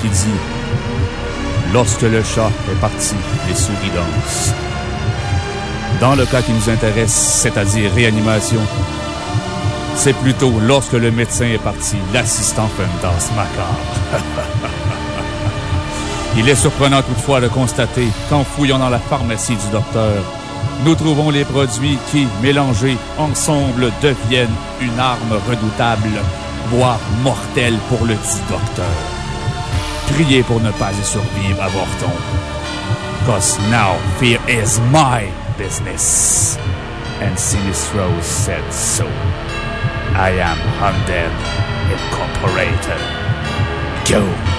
qui dit Lorsque le chat est parti, les souris dansent. Dans le cas qui nous intéresse, c'est-à-dire réanimation, c'est plutôt lorsque le médecin est parti, l'assistant fait une danse macabre. Il est surprenant toutefois de constater qu'en fouillant dans la pharmacie du docteur, nous trouvons les produits qui, mélangés ensemble, deviennent une arme redoutable, voire mortelle pour le dit docteur. Priez pour ne pas y survivre, avorton. Cause now fear is my business. And Sinistro said so. I am Undead Incorporated. Go!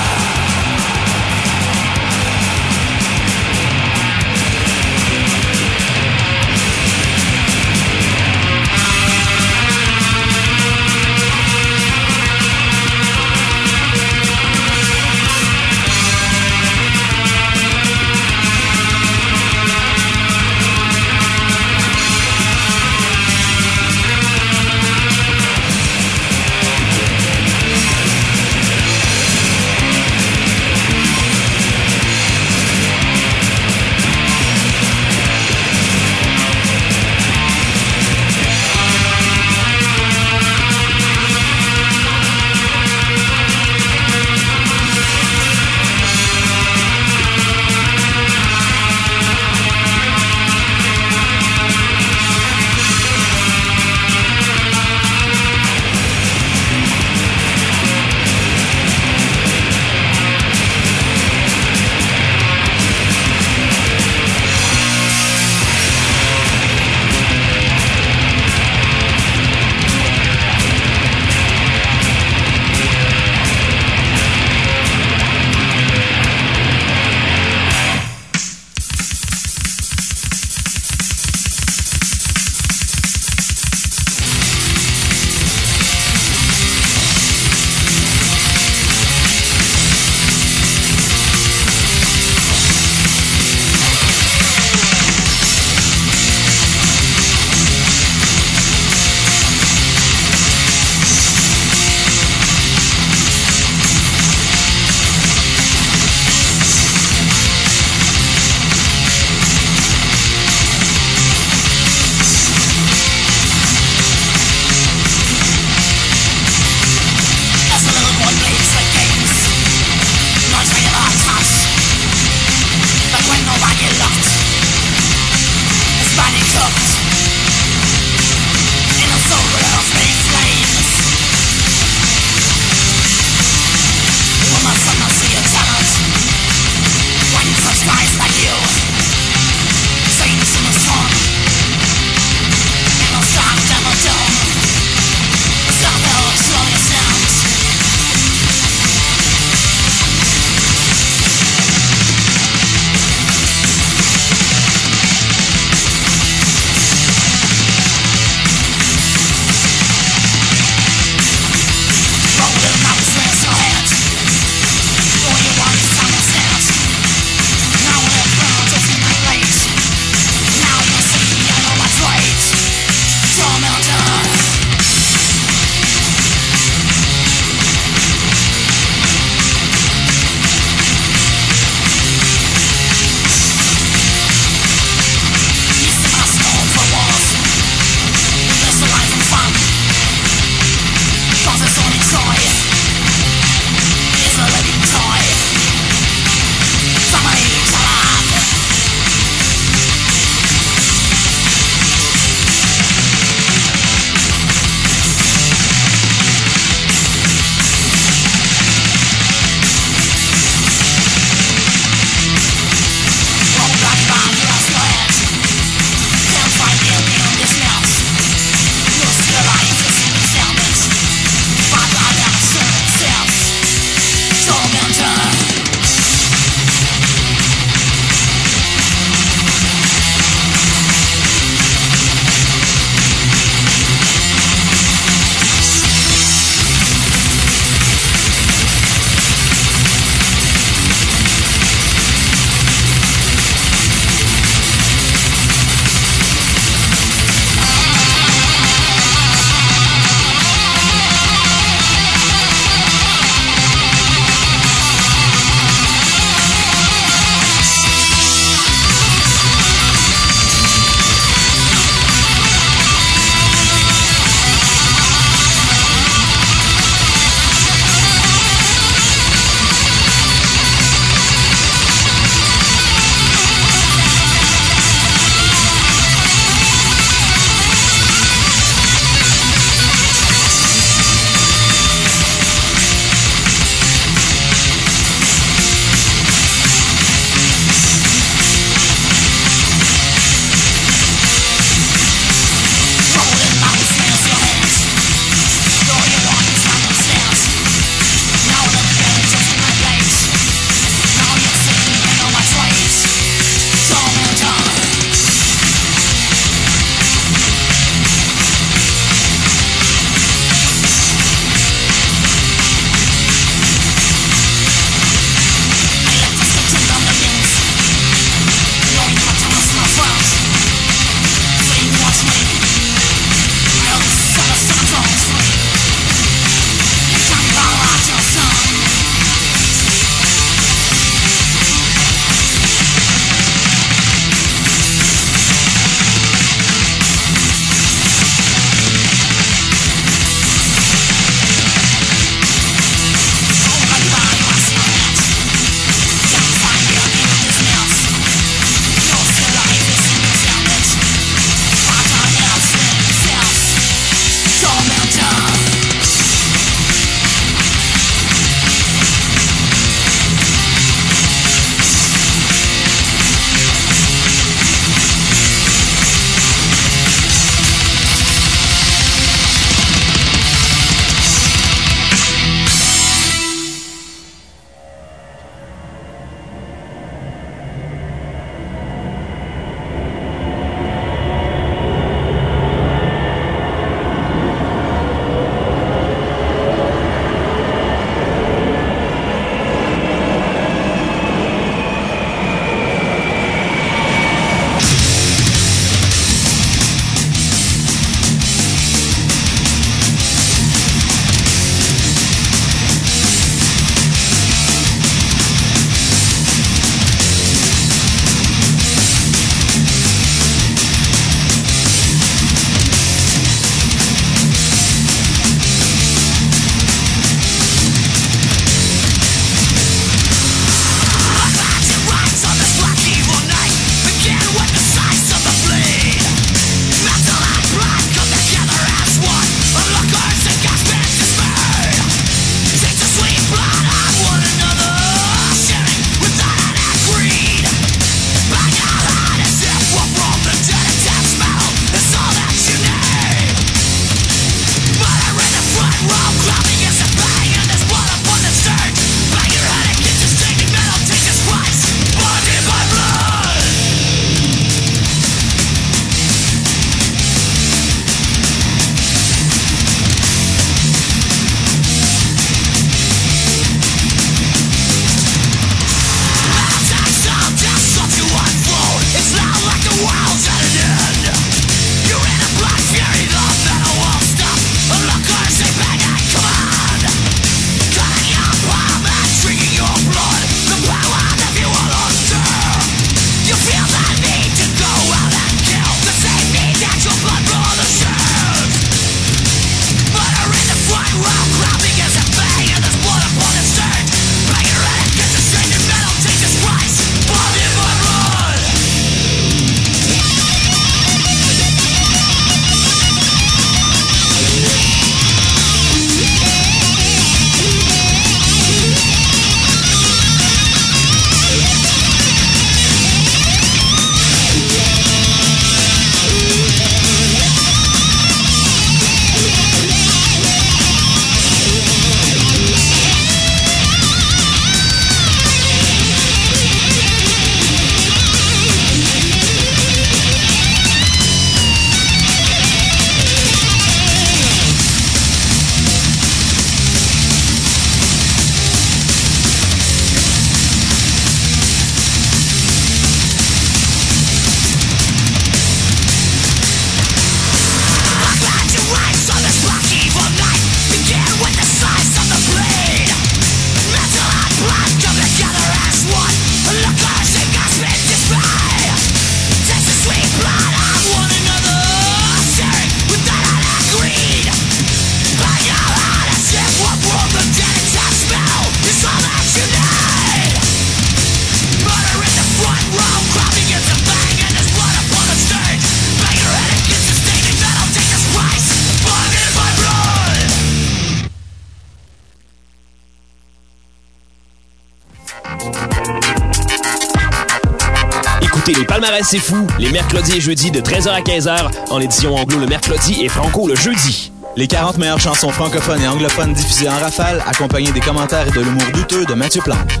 Palmarès C'est Fou, les mercredis et jeudis de 13h à 15h, en édition anglo le mercredi et franco le jeudi. Les 40 meilleures chansons francophones et anglophones diffusées en rafale, accompagnées des commentaires et de l'humour douteux de Mathieu Plante.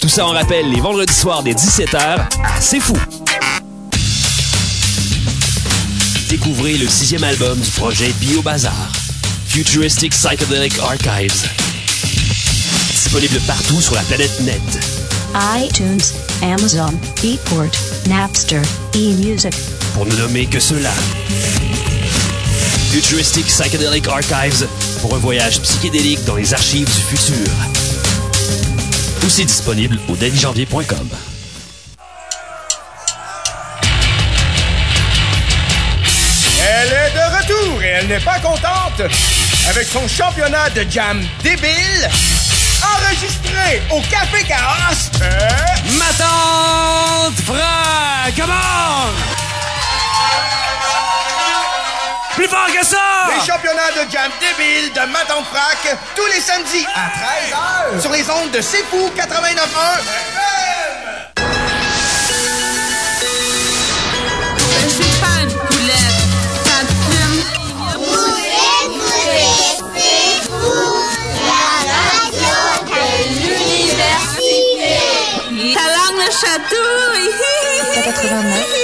Tout ça en rappelle les vendredis soirs dès 17h à C'est Fou. Découvrez le sixième album du projet Bio Bazar, Futuristic Psychedelic Archives. Disponible partout sur la planète net. iTunes, Amazon, Beatport, Napster, eMusic. Pour ne nommer que cela. Futuristic Psychedelic Archives pour un voyage psychédélique dans les archives du futur. Aussi disponible au dailyjanvier.com. Elle est de retour et elle n'est pas contente. Avec son championnat de jam débile, enregistré au Café Chaos, euh, Ma tante Fra, comment? Plus fort que ça! les championnats de jam débile de Maton Frac, tous les samedis à 13h sur les ondes de C'est Fou 89.1 Chatouille. 89.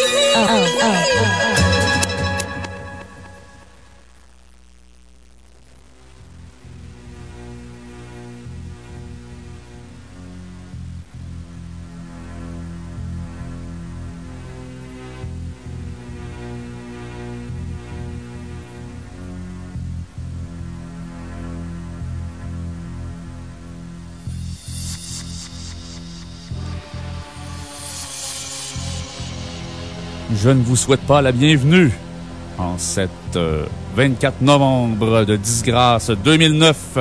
Je ne vous souhaite pas la bienvenue en cette euh, 24 novembre de disgrâce 2009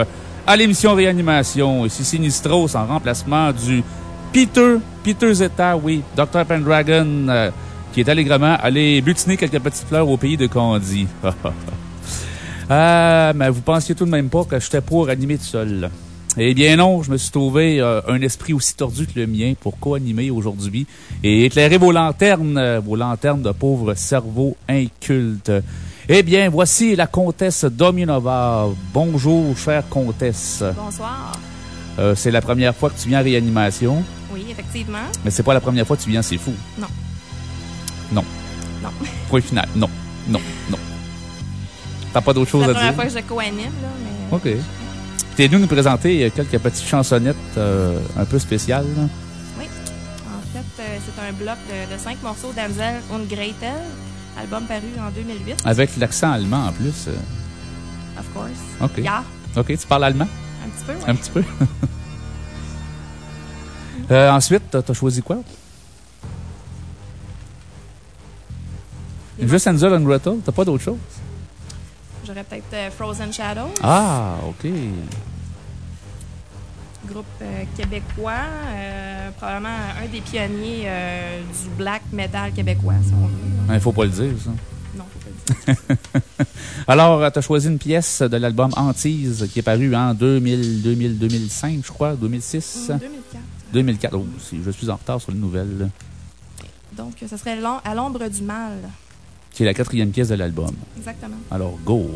à l'émission Réanimation. Ici Sinistros en remplacement du Peter, Peter Zeta, oui, Dr. Pendragon, euh, qui est allègrement allé butiner quelques petites fleurs au pays de Candy. Ah, mais vous pensiez tout de même pas que j'étais pour animer tout seul. Eh bien non, je me suis trouvé euh, un esprit aussi tordu que le mien pour co-animer aujourd'hui et éclairer vos lanternes, euh, vos lanternes de pauvres cerveaux incultes. Eh bien, voici la comtesse Dominova. Bonjour, chère comtesse. Bonsoir. Euh, c'est la première fois que tu viens à réanimation, Oui, effectivement. mais c'est pas la première fois que tu viens, c'est fou. Non. Non. Non. Point final. Non. Non. Non. T'as pas d'autre C'est chose la à première dire? fois que je co-anime, là, mais... OK. Venu nous présenter euh, quelques petites chansonnettes euh, un peu spéciales. Oui. En fait, euh, c'est un bloc de, de cinq morceaux d'Amsel und Gretel, album paru en 2008. Avec l'accent allemand en plus. Of course. OK. Yeah, OK, tu parles allemand? un petit peu, ouais. Un petit peu. Euh, ensuite, t'as t'as choisi quoi? Les Juste Ansel and Gretel? T'as pas d'autre chose? J'aurais peut-être euh, Frozen Shadows, Ah, OK. Groupe euh, québécois, euh, probablement un des pionniers euh, du black metal québécois, si on veut. Il faut pas le dire, ça. Non, faut pas le dire. Alors, euh, t'as choisi une pièce de l'album Antise qui est paru en 2000, 2000, 2005, je crois, 2006, En 2004. 2004. Oh, si, je suis en retard sur les nouvelles. Donc, ce serait À l'ombre du mal. Qui est la quatrième pièce de l'album. Exactement. Alors, go!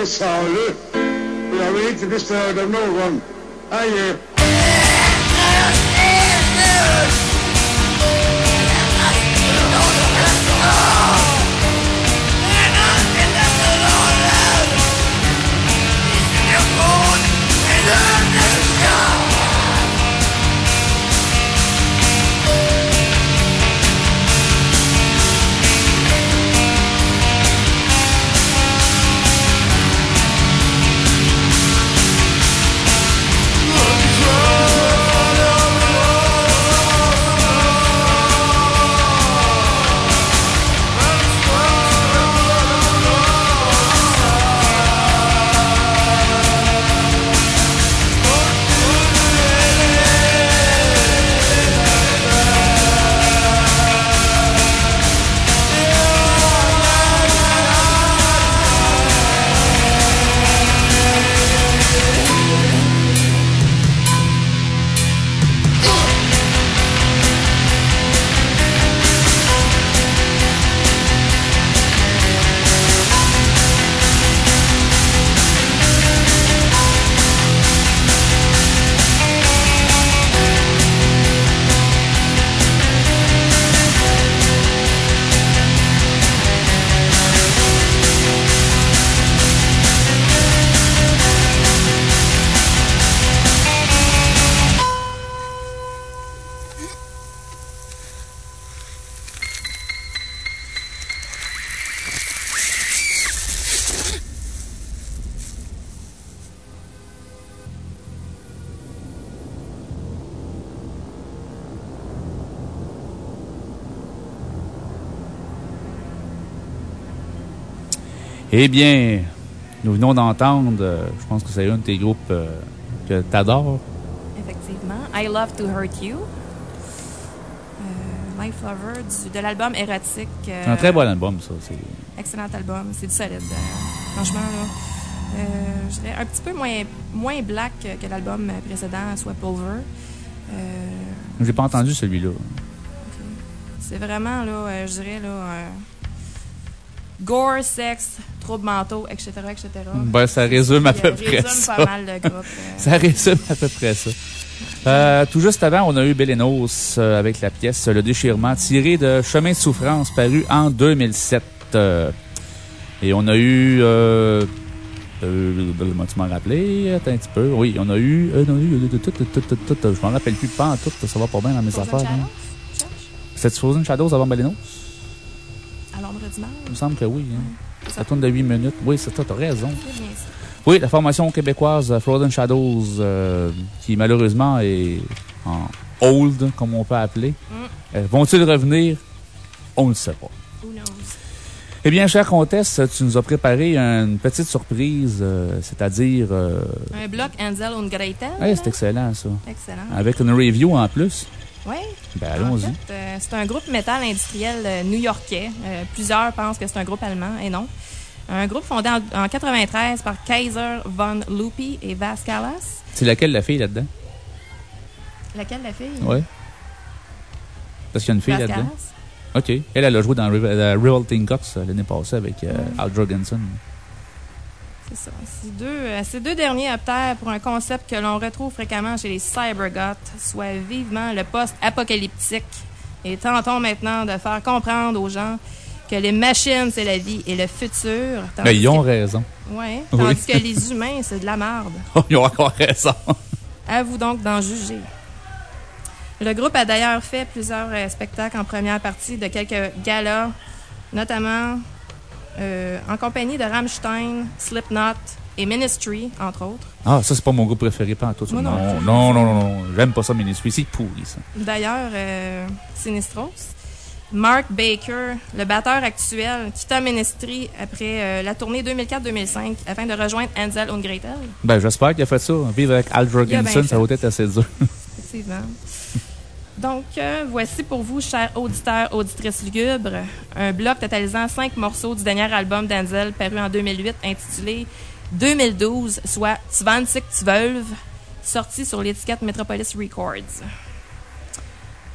this uh, hour. We are waiting this third of no one. Are you? Eh bien, nous venons d'entendre, euh, je pense que c'est un de tes groupes euh, que t'adores. Effectivement. I Love to Hurt You. Euh, Life Lover du- de l'album Érotique. euh, C'est un très bon album, ça. Excellent album. C'est du solide. euh, franchement, là. Euh, je dirais un petit peu moins, moins black que, l'album précédent, soit Pulver. Euh, J'ai pas entendu celui-là. c'est vraiment, là, euh, je dirais, là, euh, gore, sexe, troubles mentaux, etc., etc. Ben, ça résume à peu euh, près ça. pas mal le groupe. euh. Ça résume à peu près ça. Euh, tout juste avant, on a eu Belenos euh, avec la pièce Le déchirement, tiré de Chemin de souffrance, paru en 2007. euh, et on a eu... Euh, euh, tu m'en rappelé? Attends un petit peu. Oui, on a eu... euh, on a eu euh, je m'en rappelle plus pas en tout. Ça va pas bien dans mes affaires. Hein. C'était Frozen Shadows avant Belenos? À l'ombre du mal. Il me semble que oui. Hein. Ça tourne de 8 minutes. Oui, c'est ça, t'as raison. C'est bien ça. Oui, la formation québécoise Frozen Shadows, euh, qui malheureusement est en old, comme on peut appeler. Mm. Euh, Vont-ils revenir? On ne le sait pas. Who knows? Eh bien, chère comtesse, tu nous as préparé une petite surprise, euh, c'est-à-dire... Un bloc Ansel und Gretel. hey, c'est excellent, ça. Excellent. Avec une review en plus. Oui. Ben, En allons-y. fait, euh, c'est un groupe métal industriel euh, new-yorkais. Euh, plusieurs pensent que c'est un groupe allemand, et non. Un groupe fondé en, en 93 par Kaiser von Lupi et Vas Callas. C'est laquelle la fille là-dedans? Laquelle la fille? Oui. Parce qu'il y a une fille là-dedans. OK. Elle, elle a joué dans Re- Revolting Cops l'année passée avec euh, Al Jorgensen. C'est ça. Ces deux, euh, ces deux derniers optèrent pour un concept que l'on retrouve fréquemment chez les cybergoths, soit vivement le post-apocalyptique. Et tentons maintenant de faire comprendre aux gens que les machines, c'est la vie et le futur. Ben, ils ont raison. Oui, Oui. tandis que les humains, c'est de la merde. ils ont encore raison. À vous donc d'en juger. Le groupe a d'ailleurs fait plusieurs euh, spectacles en première partie de quelques galas, notamment euh, en compagnie de Rammstein, Slipknot et Ministry, entre autres. Ah, ça, c'est pas mon groupe préféré, pas en tout. Moi non non, non, non, non, non. J'aime pas ça, Ministry. C'est pourri, ça. D'ailleurs, euh, Sinistros, Mark Baker, le batteur actuel, quitta Ministry après euh, la tournée 2004-2005 afin de rejoindre Ansel und Gretel. Ben, j'espère qu'il a fait ça. Vivre avec Al Jorgensen, ça va être assez dur. Effectivement. Donc, euh, voici pour vous, chers auditeurs, auditrices lugubres, un bloc totalisant cinq morceaux du dernier album d'Anzel paru en 2008 intitulé 2012, soit 2012, sorti sur l'étiquette Metropolis Records.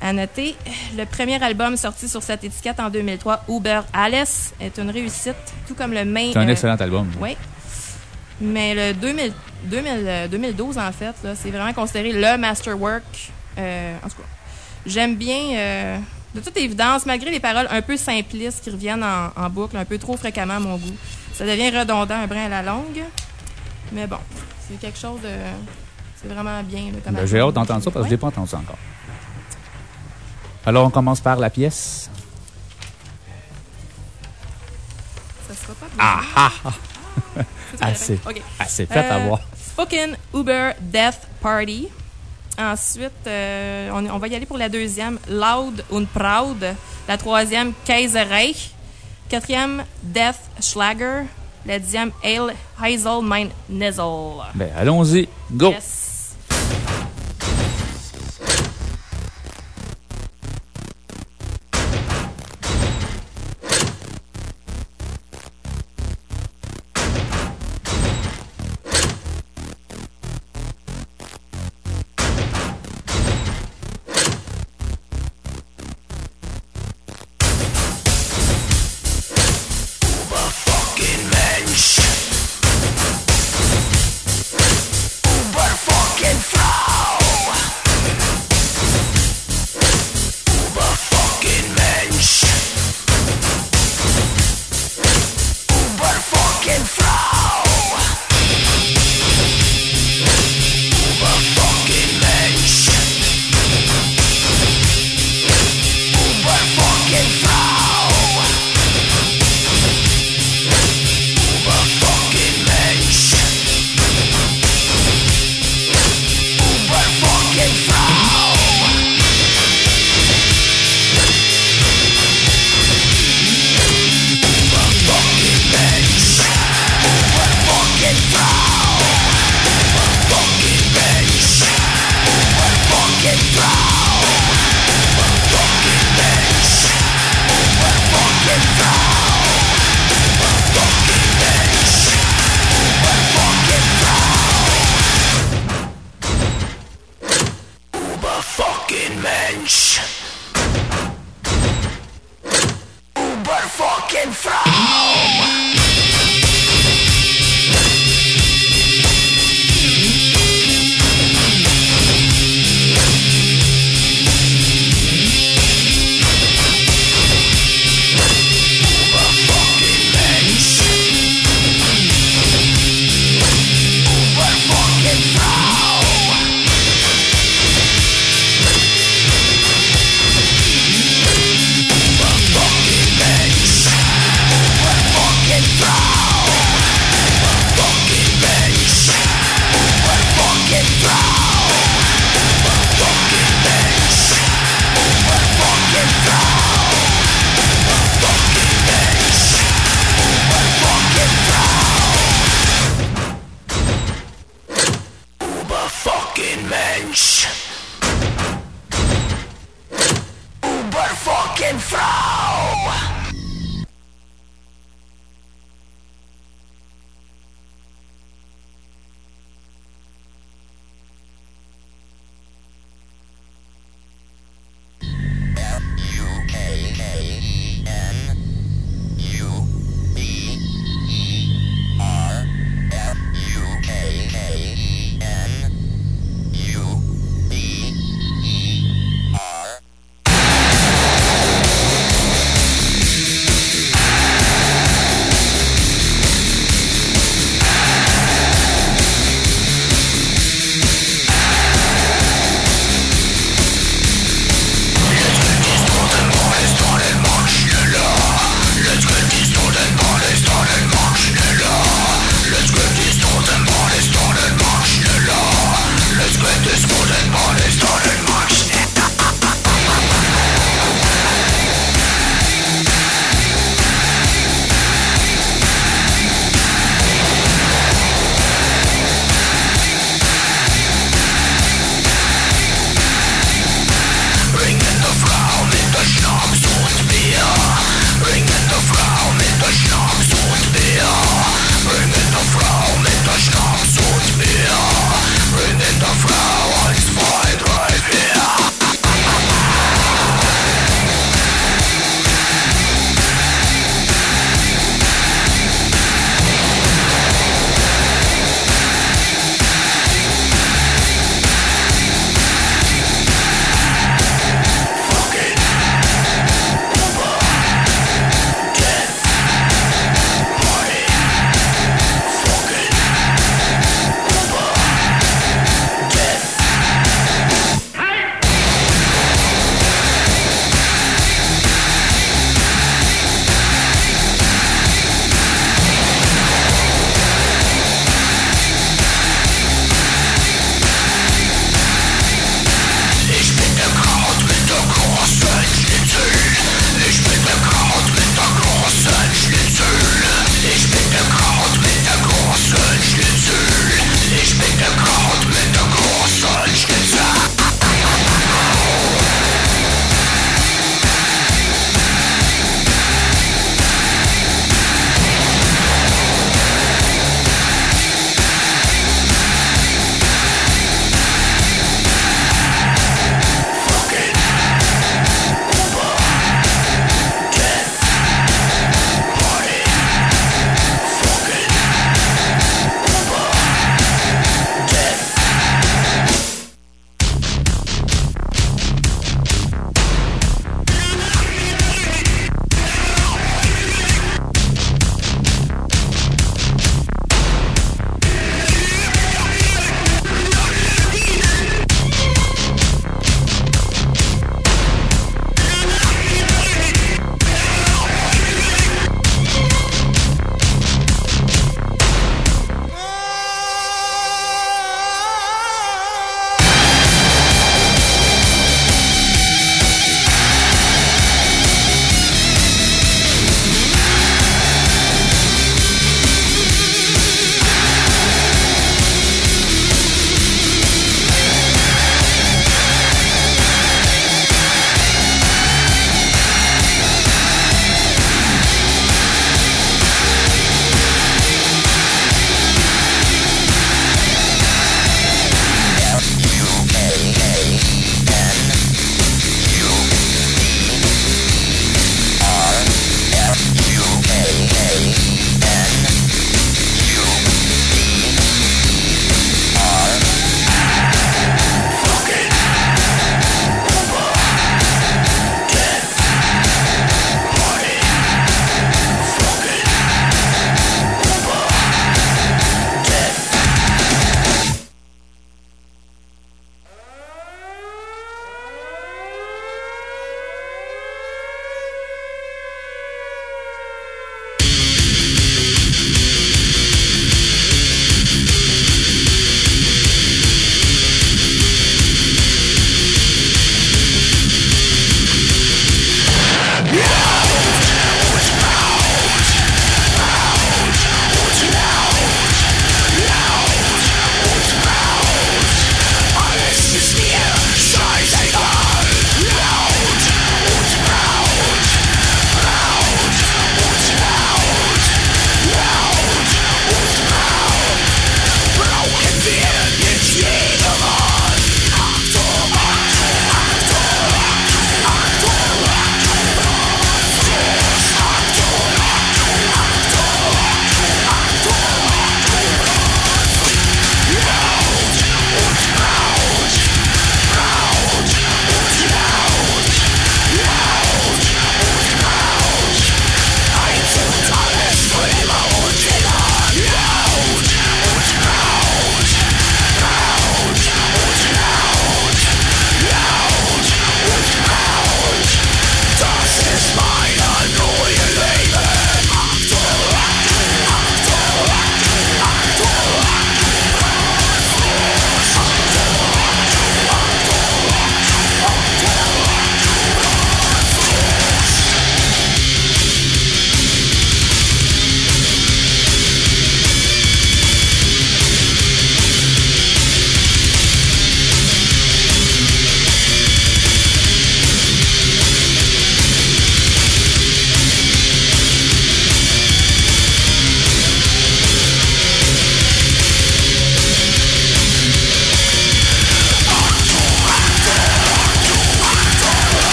À noter, le premier album sorti sur cette étiquette en 2003, Uber Alice, est une réussite, tout comme le main. C'est un euh, excellent album. Oui. Mais le 2000 2000, euh, 2012, en fait, c'est vraiment considéré le masterwork. Euh, en tout cas, j'aime bien, euh, de toute évidence, malgré les paroles un peu simplistes qui reviennent en, en boucle un peu trop fréquemment à mon goût, ça devient redondant un brin à la longue. Mais bon, c'est quelque chose de. C'est vraiment bien. Ben, J'ai hâte d'entendre ça parce que je l'ai pas entendu ça encore. Alors, on commence par la pièce. Ça sera pas Ah ah ah! C'est très Assez. Assez. Faites Euh, avoir. Spoken Uber Death Party. Ensuite, euh, on, on va y aller pour la deuxième, Loud und Proud. La troisième, Kaiserreich. Quatrième, Death Schlager. La dixième, Heisel Mein Nizzle. Ben, allons-y. Go! Yes.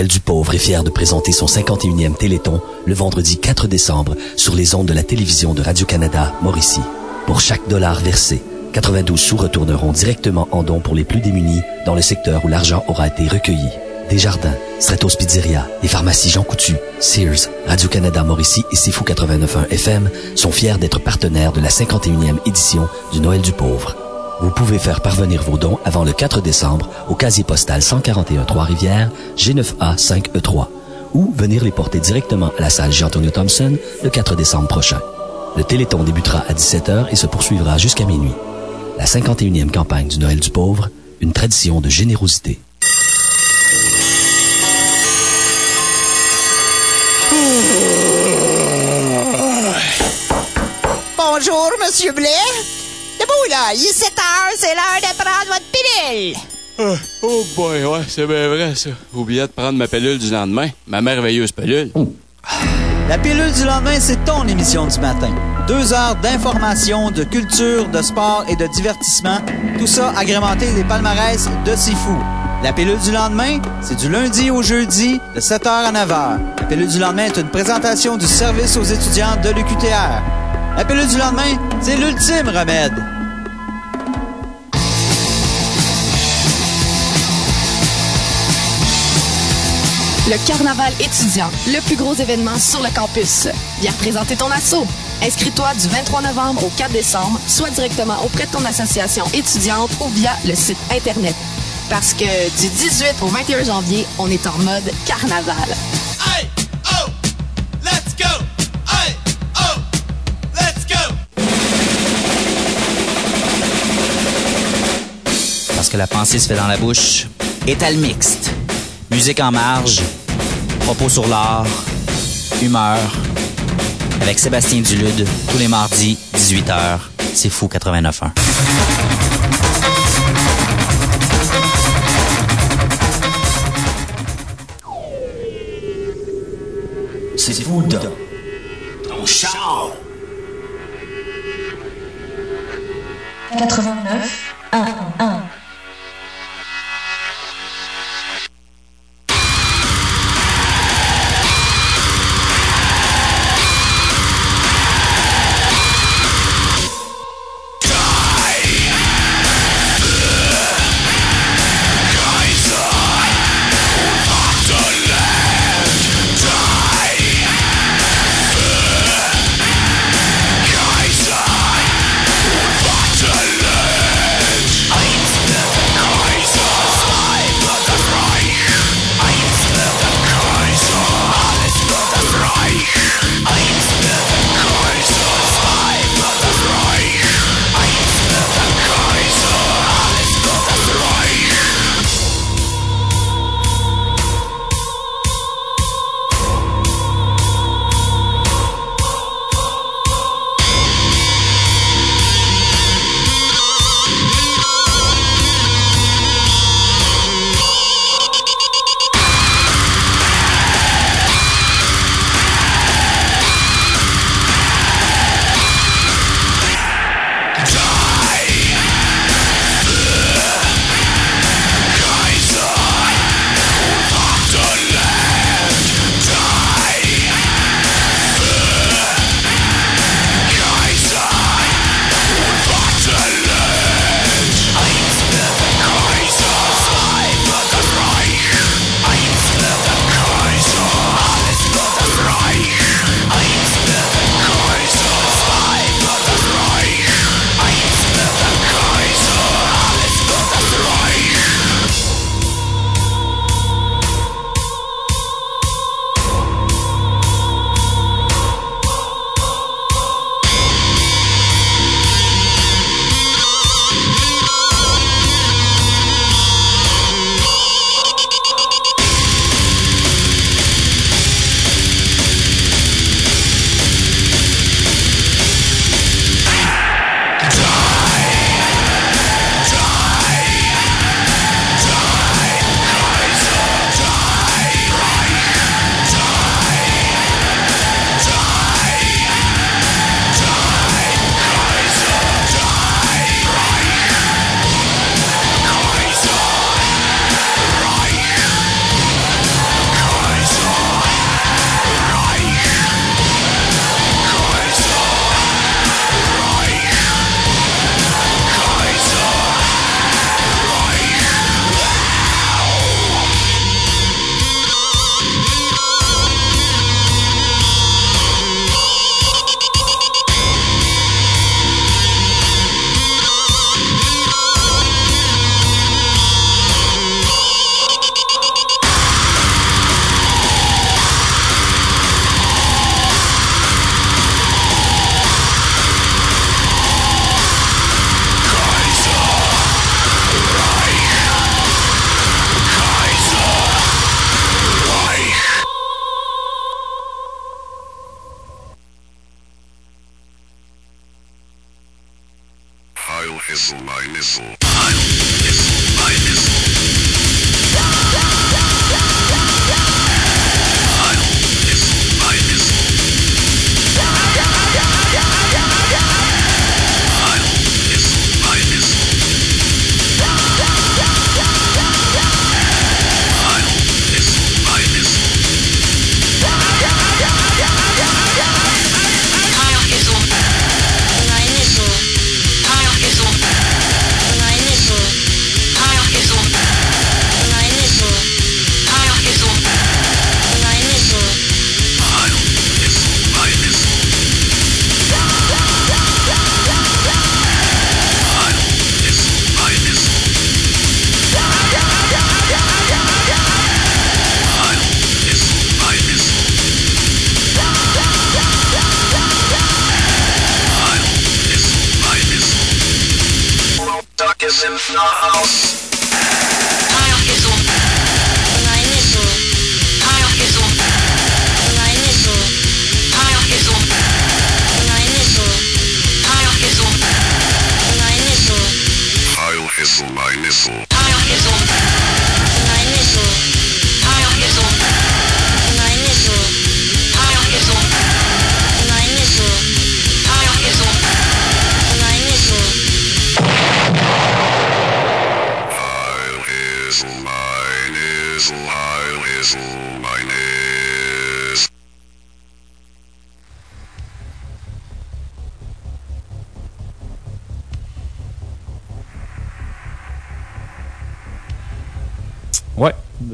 Noël du pauvre est fier de présenter son 51e Téléthon le vendredi 4 décembre sur les ondes de la télévision de Radio-Canada Mauricie. Pour chaque dollar versé, 92 sous retourneront directement en dons pour les plus démunis dans le secteur où l'argent aura été recueilli. Desjardins, Stratos Pizzeria, les pharmacies Jean Coutu, Sears, Radio-Canada Mauricie et Sifu 89.1 FM sont fiers d'être partenaires de la 51e édition du Noël du pauvre. Vous pouvez faire parvenir vos dons avant le 4 décembre au casier postal 141 Trois-Rivières, G9A 5E3 ou venir les porter directement à la salle Jean-Antonio Thompson le 4 décembre prochain. Le Téléthon débutera à 17h et se poursuivra jusqu'à minuit. La 51e campagne du Noël du pauvre, une tradition de générosité. Bonjour, Monsieur Blais. Là. Il est 7 heures. C'est l'heure de prendre votre pilule. Ah, oh boy, ouais, c'est bien vrai, ça. Oublié de prendre ma pilule du lendemain. Ma merveilleuse pilule. La pilule du lendemain, c'est ton émission du matin. Deux heures d'information, de culture, de sport et de divertissement. Tout ça agrémenté des palmarès de Sifu. La pilule du lendemain, c'est du lundi au jeudi de 7h à 9h. La pilule du lendemain est une présentation du service aux étudiants de l'UQTR. La pilule du lendemain, c'est l'ultime remède. Le carnaval étudiant, le plus gros événement sur le campus. Viens représenter ton assaut. Inscris-toi du 23 novembre au 4 décembre, soit directement auprès de ton association étudiante ou via le site Internet. Parce que du 18 au 21 janvier, on est en mode carnaval. Hey, oh, let's go. Hey, oh, let's go. Parce que la pensée se fait dans la bouche. Étal mixte. Musique en marge. Propos sur l'art. Humeur. Avec Sébastien Dulude, tous les mardis, 18h. C'est fou 89.1. C'est fou, Ton char. 89 1 1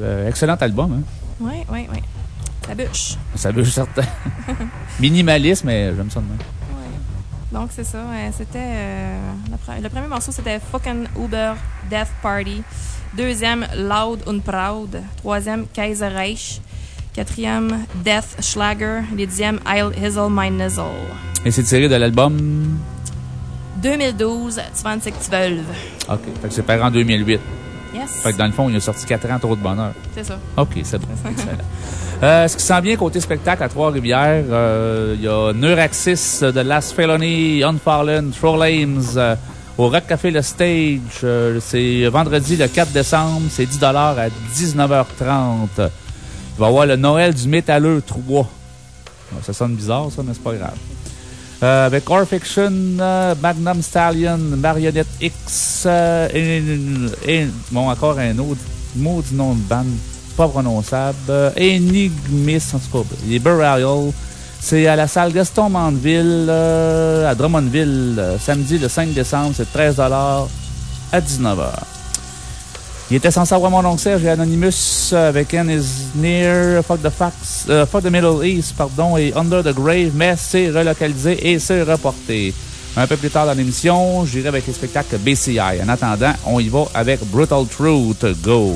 euh, excellent album. Hein? Oui, oui, oui. Ça bûche. Ça bûche certain. Minimaliste, mais j'aime ça de même. Donc, c'est ça. euh, C'était. euh, le pre- le premier morceau, c'était Fucking Uber Death Party. Deuxième, Loud und Proud. Troisième, Kaiser Reich. Quatrième, Death Schlager. Et dixième, I'll Hizzle My Nizzle. Et c'est tiré de l'album? 2012, 20 Zwölf. OK. Fait que c'est paru en 2008. Yes. Fait que dans le fond, il a sorti 4 ans trop de bonheur. C'est ça. OK, c'est bon. Excellent. Euh, ce qui s'en vient côté spectacle à Trois-Rivières, euh, il y a Neuraxis de Last Felony, Unfallen, Trollames euh, au Rock Café Le Stage. Euh, c'est vendredi le 4 décembre. C'est 10 à 19h30. Il va y avoir le Noël du Métalleux 3. Bon, ça sonne bizarre, ça, mais c'est pas grave. Euh, avec Core Fiction, euh, Magnum Stallion, Marionnette X, euh, et, bon, encore un autre maudit nom de band pas prononçable. Euh, Enigmis, en tout cas, les Burial. C'est à la salle Gaston Mandeville, à Drummondville, samedi le 5 décembre. C'est 13 à 19h. Il était censé avoir mon oncle Serge et Anonymous euh, avec N is Near, Fuck the Facts, euh, Fuck the Middle East, pardon, et Under the Grave, mais c'est relocalisé et c'est reporté. Un peu plus tard dans l'émission, j'irai avec les spectacles BCI. En attendant, on y va avec Brutal Truth. Go!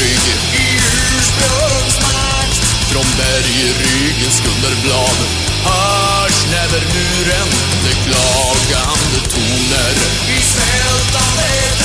rygg i ursprungsmakt. Från berg i ryggen skunder blad hörs näver muren de klagande toner i svältande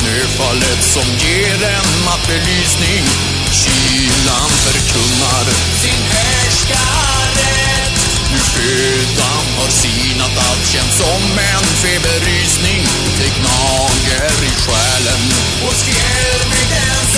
snöfallet som ger en matt belysning Kylan förkunnar sin härskarrätt. Nu födan har sinat allt känns som en feberrysning. Det gnager i själen och fjällbygdens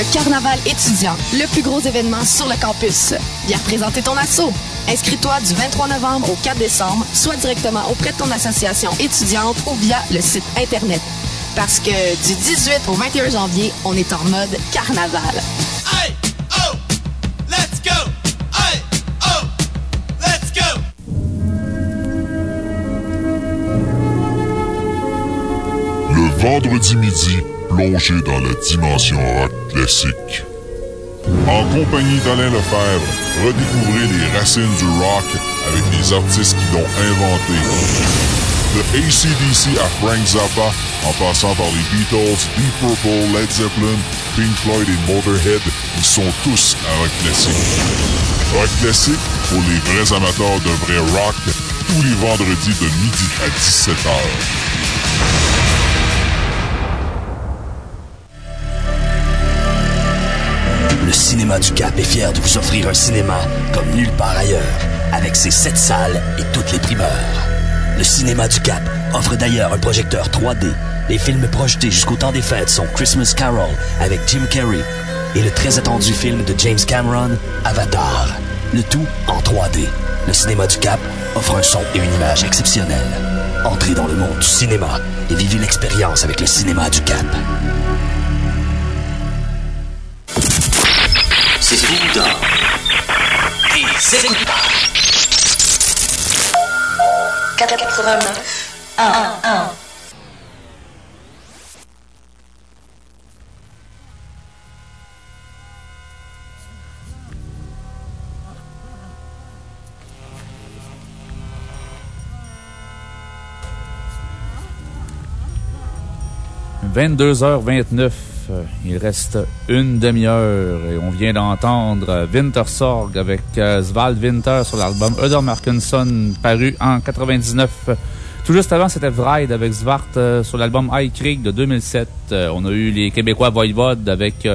Le carnaval étudiant, le plus gros événement sur le campus. Viens présenter ton assaut. Inscris-toi du 23 novembre au 4 décembre, soit directement auprès de ton association étudiante ou via le site Internet. Parce que du 18 au 21 janvier, on est en mode carnaval. Hey, oh, let's go. Hey, oh, let's go. Le vendredi midi, plongez dans la dimension rock classique. En compagnie d'Alain Lefebvre, redécouvrez les racines du rock avec les artistes qui l'ont inventé. De ACDC à Frank Zappa, en passant par les Beatles, Deep Purple, Led Zeppelin, Pink Floyd et Motorhead, ils sont tous à rock classique. Rock classique pour les vrais amateurs de vrai rock, tous les vendredis de midi à 17h. Le Cinéma du Cap est fier de vous offrir un cinéma comme nulle part ailleurs, avec ses sept salles et toutes les primeurs. Le Cinéma du Cap offre d'ailleurs un projecteur 3D. Les films projetés jusqu'au temps des fêtes sont Christmas Carol avec Jim Carrey et le très attendu film de James Cameron, Avatar. Le tout en 3D. Le Cinéma du Cap offre un son et une image exceptionnels. Entrez dans le monde du cinéma et vivez l'expérience avec le cinéma du Cap. Les écouteurs. 89 1 1 22h29. Euh, Il reste une demi-heure et on vient d'entendre Wintersorg avec euh, Sval Winter sur l'album Öder Markinson paru en 99. Tout juste avant, c'était Vride avec Svart euh, sur l'album High Creek de 2007. Euh, on a eu les Québécois Voivod avec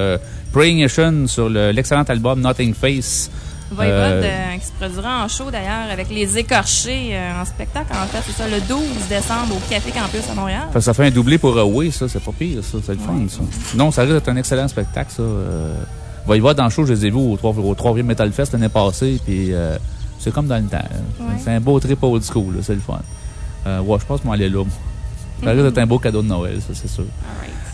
Praying Nation sur le- l'excellent album Nothing Face. Voivode, Euh, euh, qui se produira en show d'ailleurs avec les écorchés euh, en spectacle, en fait, c'est ça, le 12 décembre au Café Campus à Montréal. Fait que ça fait un doublé pour Away, ça. C'est pas pire, ça. C'est le fun, ça. Non, ça risque d'être un excellent spectacle, ça. Euh, Voivode dans le show, je les ai vus au 3 au 3e Metal Fest l'année passée, puis euh, c'est comme dans le temps. Ouais. C'est un beau trip old school, là, c'est le fun. Euh, ouais, je pense qu'on aller là. moi. Ça risque d'être un beau cadeau de Noël, ça, c'est sûr.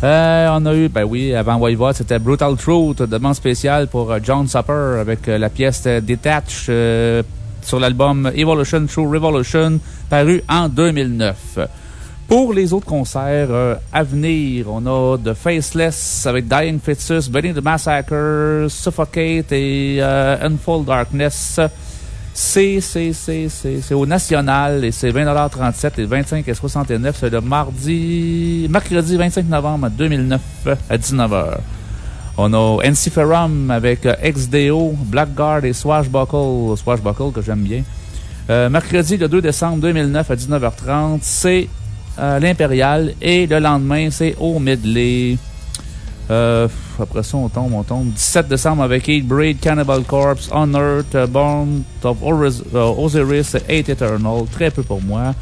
Euh, on a eu, ben oui, avant Voivode, c'était Brutal Truth, demande spéciale pour euh, John Supper avec euh, la pièce euh, Detach sur l'album Evolution True Revolution, paru en 2009. Pour les autres concerts à venir, on a The Faceless avec Dying Fetus, Benny the Massacre, Suffocate et Unfold Darkness. C'est, au National et c'est 20,37 et 25 et 69. C'est le mardi, mercredi 25 novembre 2009 à 19h. On a Ensiferum avec euh, XDO, Blackguard et Swashbuckle, Swashbuckle que j'aime bien. Euh, mercredi le 2 décembre 2009 à 19h30, c'est euh, l'Impérial et le lendemain, c'est au Medley. Euh, après ça, on tombe, on tombe. 17 décembre avec Eight Braid, Cannibal Corpse, Unearth, uh, Born of Osiris, uh, Osiris et Eight Eternal. Très peu pour moi.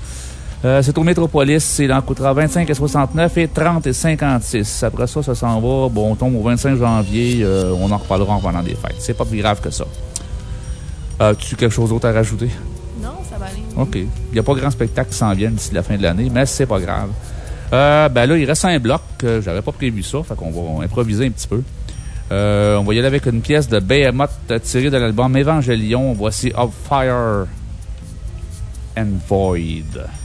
Euh, c'est au Métropolis. Il en coûtera 25 et 69 et 30 et 56. Après ça, ça s'en va. Bon, on tombe au 25 janvier. Euh, on en reparlera en pendant des fêtes. C'est pas plus grave que ça. Euh, As-tu quelque chose d'autre à rajouter? Non, ça va aller. OK. Il n'y a pas grand spectacle qui s'en viennent d'ici la fin de l'année, mais c'est pas grave. Euh, ben là, il reste un bloc. Euh, J'avais pas prévu ça, fait qu'on va improviser un petit peu. Euh, on va y aller avec une pièce de Behemoth tirée de l'album Evangelion. Voici Of Fire and Void.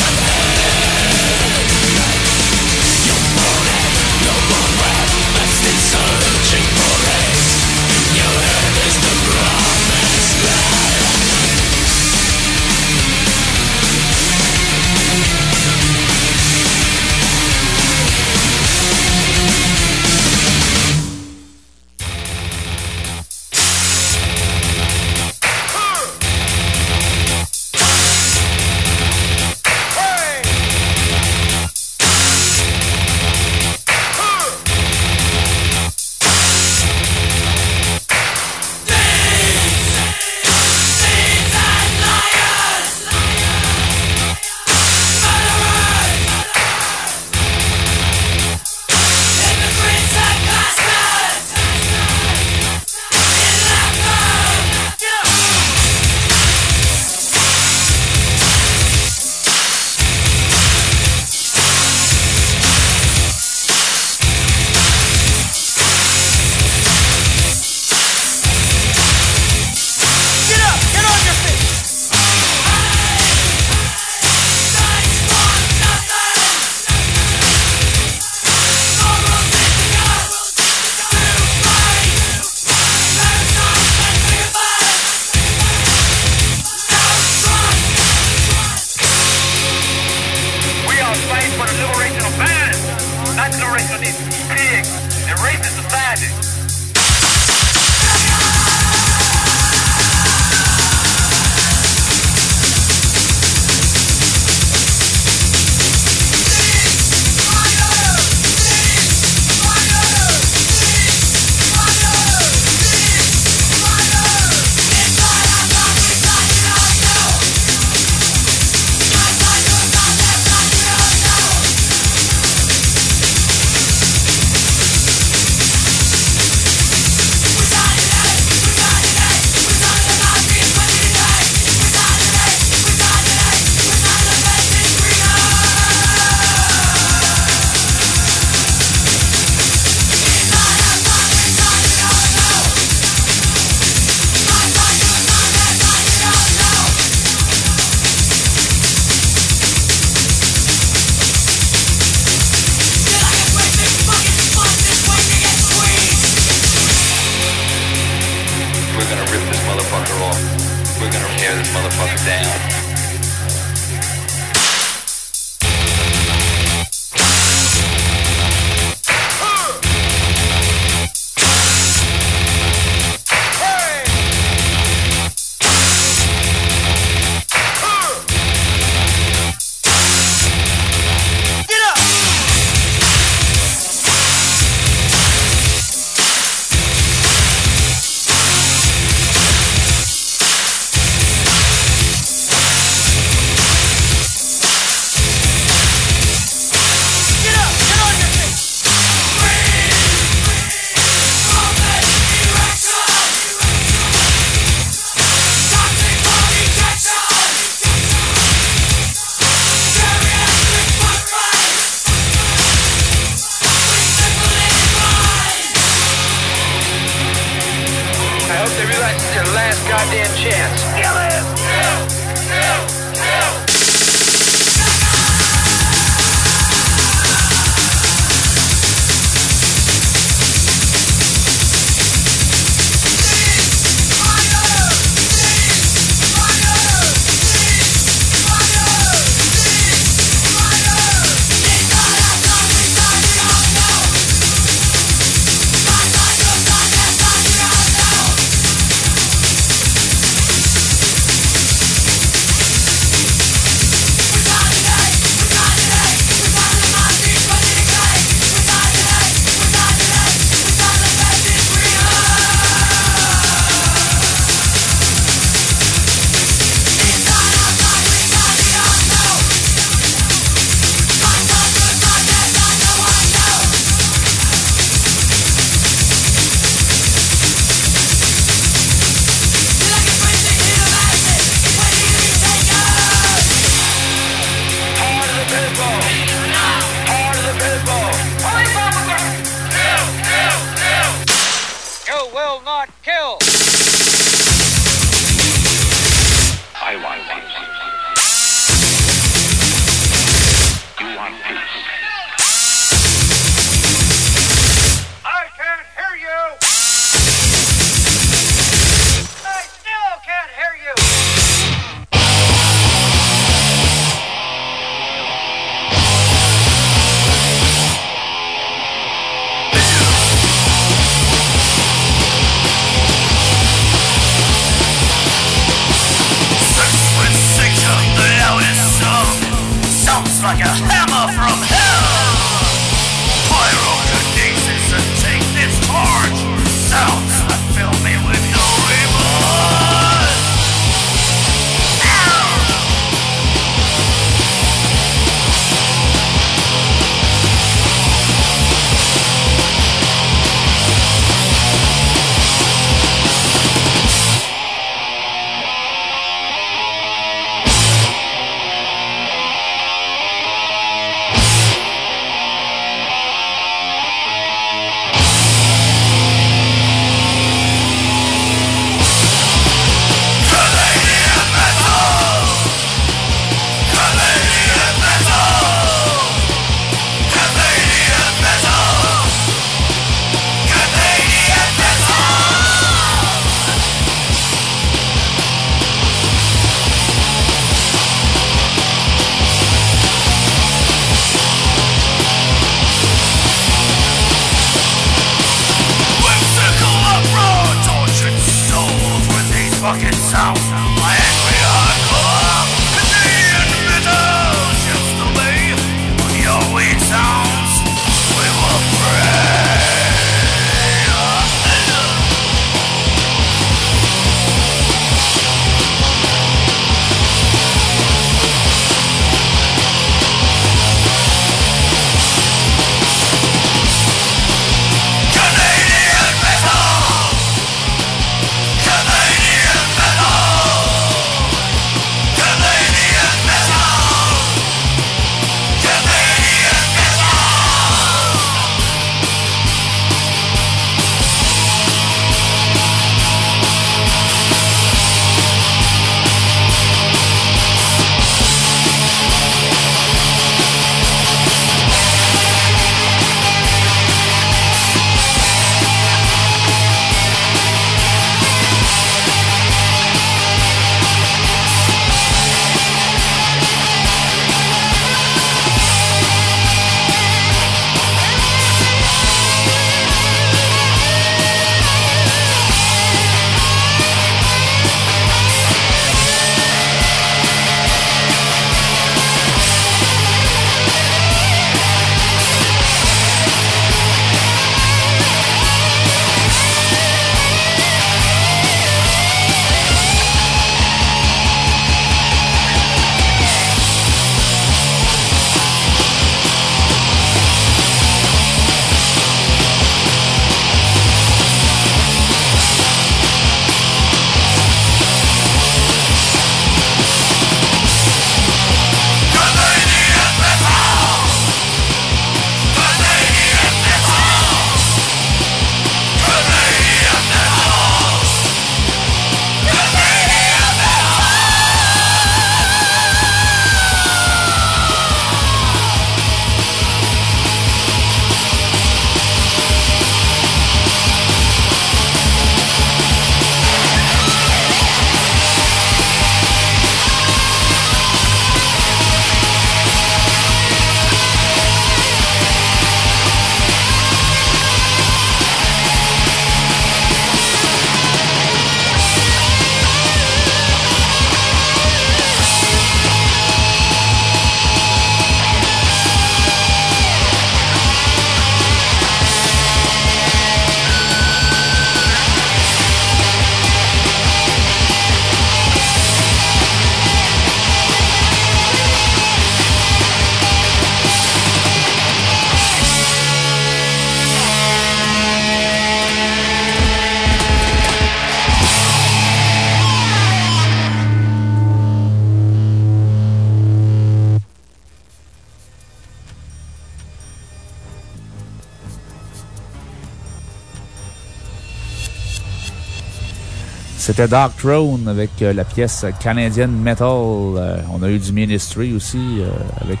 C'était Dark Throne avec euh, la pièce Canadian Metal. Euh, on a eu du Ministry aussi euh, avec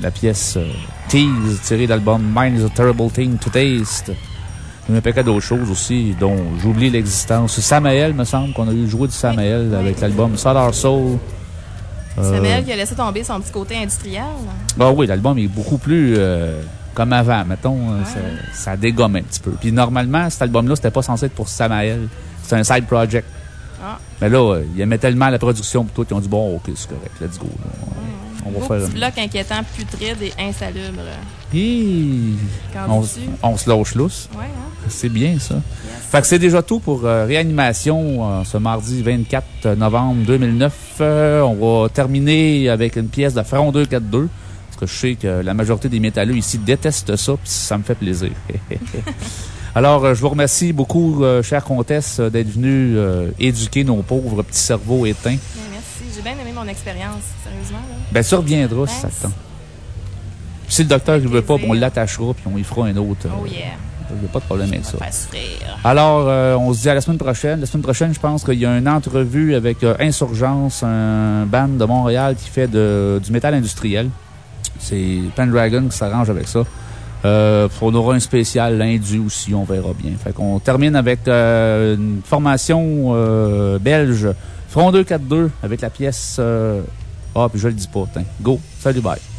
la pièce Tease tirée de l'album Mine is a Terrible Thing to Taste. Il y a un paquet d'autres choses aussi dont j'oublie l'existence. Samael, me semble qu'on a eu joué du Samael avec l'album Solar Soul. Samuel qui a laissé tomber son petit côté industriel. ah oui, l'album est beaucoup plus comme avant, mettons. euh, Ça, ça dégomme un petit peu. Puis normalement, cet album-là, c'était pas censé être pour Samael. C'était un side project. Ah. Mais là, euh, il aimait tellement la production pour toi qu'ils ont dit bon, ok, c'est correct, let's go. là. On, on va faire. petit bloc inquiétant, putride et insalubre. Hi! On, on se lâche lousse. Ouais, hein? C'est bien, ça. Fait que c'est déjà tout pour euh, Réanimation euh, ce mardi 24 novembre 2009. Euh, on va terminer avec une pièce de Front 242. Parce que je sais que la majorité des métalleux ici détestent ça, puis ça me fait plaisir. Alors, euh, je vous remercie beaucoup, euh, chère comtesse, euh, d'être venue éduquer nos pauvres petits cerveaux éteints. Merci. J'ai bien aimé mon expérience, sérieusement. Là. Ben, ça reviendra si ça te tente. Si le docteur ne veut pas, on l'attachera, puis on y fera un autre. Oh yeah. Il n'y a pas de problème avec ça. Alors, euh, on se dit à la semaine prochaine. La semaine prochaine, je pense qu'il y a une entrevue avec euh, Insurgence, un band de Montréal qui fait de, du métal industriel. C'est Pendragon qui s'arrange avec ça. Euh, on aura un spécial lundi aussi, on verra bien. Fait qu'on termine avec euh, une formation euh, belge, Front 242, avec la pièce... Ah, puis je le dis pas. Go, salut, bye.